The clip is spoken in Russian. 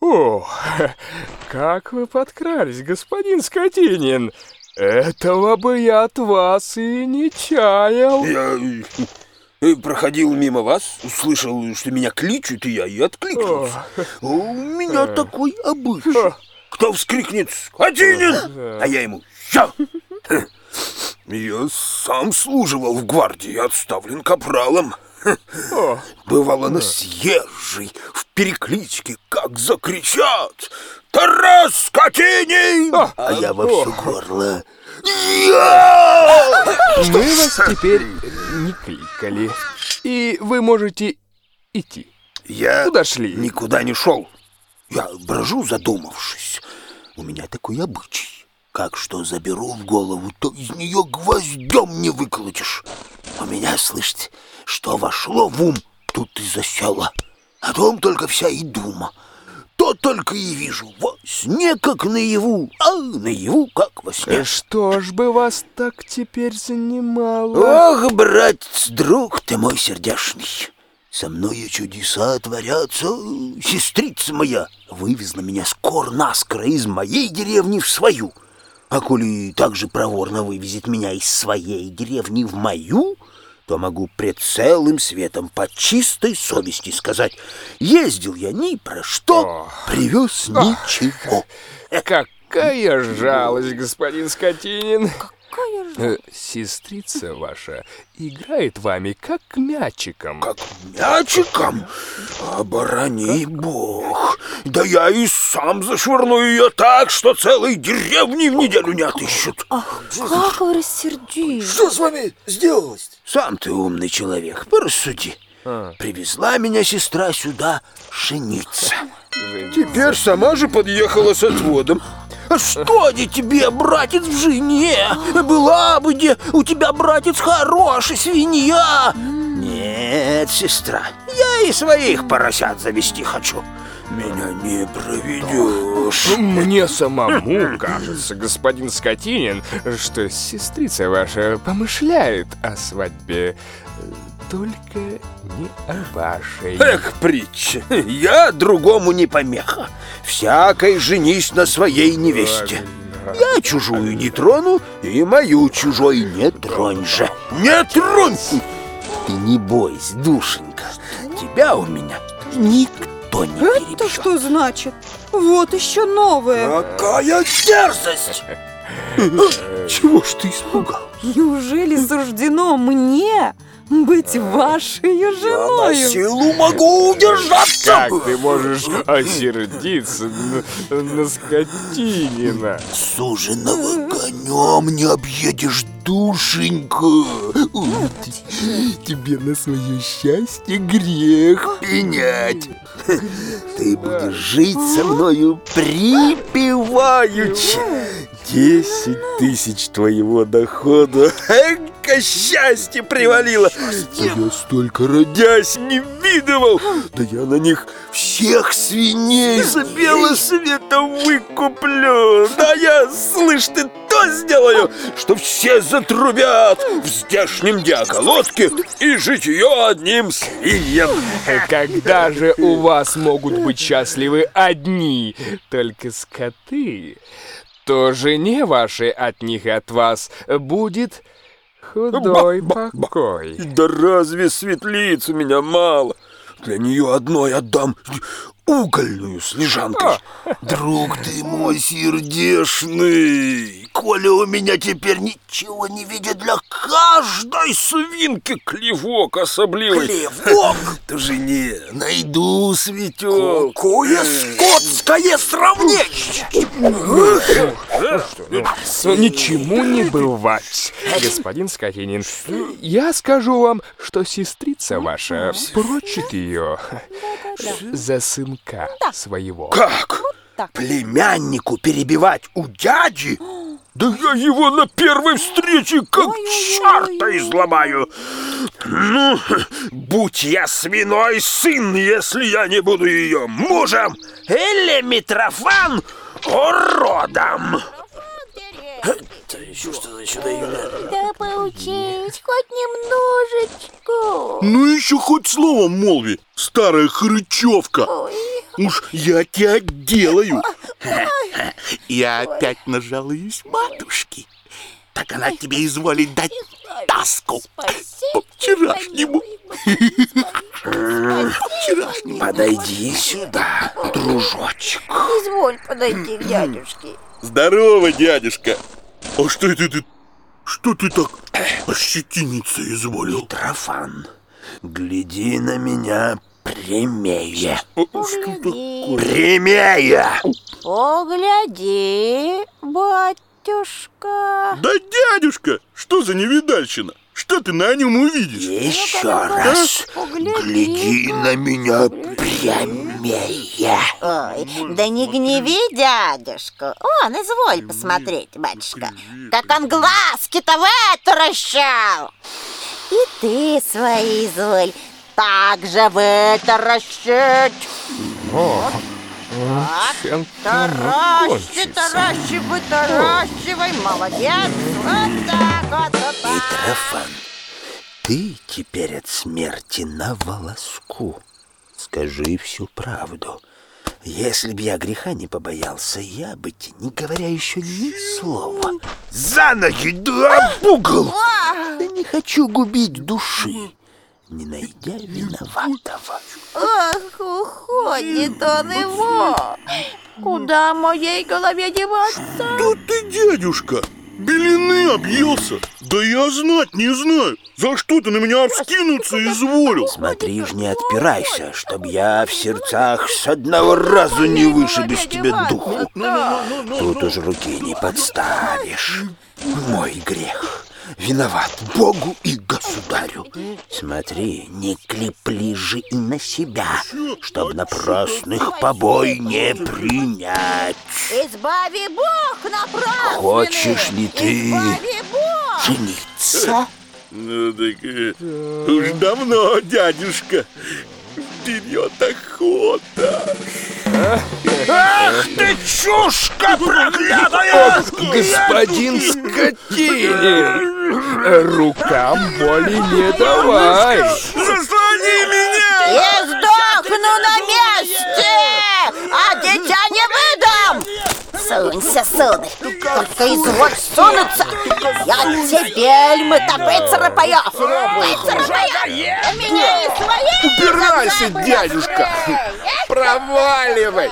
О, как вы подкрались, господин Скотинин! Этого бы я от вас и не чаял. Я э, проходил мимо вас, услышал, что меня кличут, и я и откликнулся. У меня такой обычай. Кто вскрикнет «Скотинин!», а я ему «Ща!». Я сам служивал в гвардии, отставлен капралом. Бывало на съезжей, в перекличке, как закричат «Тарас Скотинин!» А я во все горло «Я!» Мы вас теперь не кликали, и вы можете идти. Я Куда шли? никуда не шел. Я брожу, задумавшись. У меня такой обычай. Как что заберу в голову, то из нее гвоздем не выколотишь. У меня, слышите, что вошло в ум, тут и засело. О том только вся и дума. То только и вижу во сне, как наяву, а наяву, как во сне. Что ж бы вас так теперь занимало? Ох, братец, друг ты мой сердешный, со мною чудеса творятся. Сестрица моя вывезла меня скоро-наскоро из моей деревни в свою. А коли так же проворно вывезет меня из своей деревни в мою, то могу пред целым светом по чистой совести сказать, ездил я ни про что, привез ничего. Какая жалость, господин Скотинин. Какая же... Э, Сестрица ваша играет вами как мячиком. Как мячиком? Оборони бог. Да я и сам зашвырну ее так, что целой деревни в неделю не отыщут. Ах, как вы рассердились. Что с вами сделалось? Сам ты умный человек, порассуди. А. Привезла меня сестра сюда жениться. Теперь сама же подъехала с отводом. А что они тебе, братец, в жене? Была бы где у тебя, братец, хороший, свинья. Нет, сестра, я и своих поросят завести хочу. Меня не проведешь. Мне самому кажется, господин Скотинин, что сестрица ваша помышляет о свадьбе, только не о вашей. Эх, притча, я другому не помеха. Всякой женись на своей невесте. Я чужую не трону, и мою чужой не тронь же. Не тронь! Ты не бойся, душенька, тебя у меня никто не Это перебьет. что значит? Вот еще новое. Какая дерзость! Чего ж ты испугал? Неужели суждено мне быть вашей Я на женой? силу могу удержаться! Как ты можешь осердиться на, на Скотинина? Суженого конем не объедешь, душенька. Тебе на свое счастье грех пенять. Ты будешь жить со мною припеваючи. Десять тысяч твоего дохода. Эка счастье привалило. Я столько родясь не видывал. Да я на них всех свиней за белого света выкуплю. Да я, слышь, ты то сделаю, что все затрубят в здешнем диаколотке и житье одним свиньям. Когда же у вас могут быть счастливы одни только скоты, то жене вашей от них и от вас будет худой покой. Да разве светлиц у меня мало? Для нее одной отдам угольную с лежанкой. Друг ты мой сердешный, Коля у меня теперь ничего не видит для каждой свинки клевок особливый. Клевок? То жене найду светел. Какое скотское сравнение! Но ничему не бывать, господин Скотинин. Я скажу вам, что сестрица ваша прочит ее за сынка своего. Как? так. Племяннику перебивать у дяди? Да я его на первой встрече как Ой-ой-ой-ой. черта изломаю. Ну, будь я свиной сын, если я не буду ее мужем или Митрофан уродом. Это еще что за чудо-юна? Да поучись, хоть немножечко. Ну еще хоть словом молви, старая хрычевка. Ой, Уж я тебя отделаю. Я опять нажалуюсь матушке. Так она тебе изволит дать таску. По вчерашнему. Вчерашнему. Подойди сюда, дружочек. Изволь подойти к дядюшке. Здорово, дядюшка. А что это ты? Что ты так ощетиниться изволил? Трофан, гляди на меня прямее. Погляди, Прямее! погляди, батюшка. Да, дядюшка, что за невидальщина? Что ты на нем увидишь? Еще раз Погляди. гляди на меня прямее. Ой, да не гневи дядюшку. Он, изволь посмотреть, батюшка, как он глазки-то вытаращил. И ты свои, изволь, так же вытаращить. Чем Таращи, таращи, вытаращивай, молодец. Вот так, вот, вот так. Митрофан, ты теперь от смерти на волоску. Скажи всю правду. Если б я греха не побоялся, я бы тебе, не говоря еще ни слова, за ноги да об угол. Да не хочу губить души, не найдя виноватого. Ах, уходит он его. Куда моей голове деваться? Да ты, дядюшка, белины объелся. Да я знать не знаю, за что ты на меня обскинуться изволил. Смотри ж, не отпирайся, чтоб я в сердцах с одного разу не вышиб из тебя духу. Тут уж руки не подставишь. Мой грех. Виноват Богу и государю. Смотри, не клепли же и на себя, чтоб напрасных побой не принять. Избави Бог напрасно. Хочешь ли ты жениться? Ну так э, уж давно, дядюшка, вперед охота. Ах ты, чушка проклятая! Господин скотинин! Рукам боли не давай! Заслони меня! Я сдохну на месте, а дитя не выдам. Сунься, сударь, только изволь сунуться. Я тебе льмы-то выцарапаю. Выцарапаю. Меня и своей Убирайся, дядюшка! Проваливай!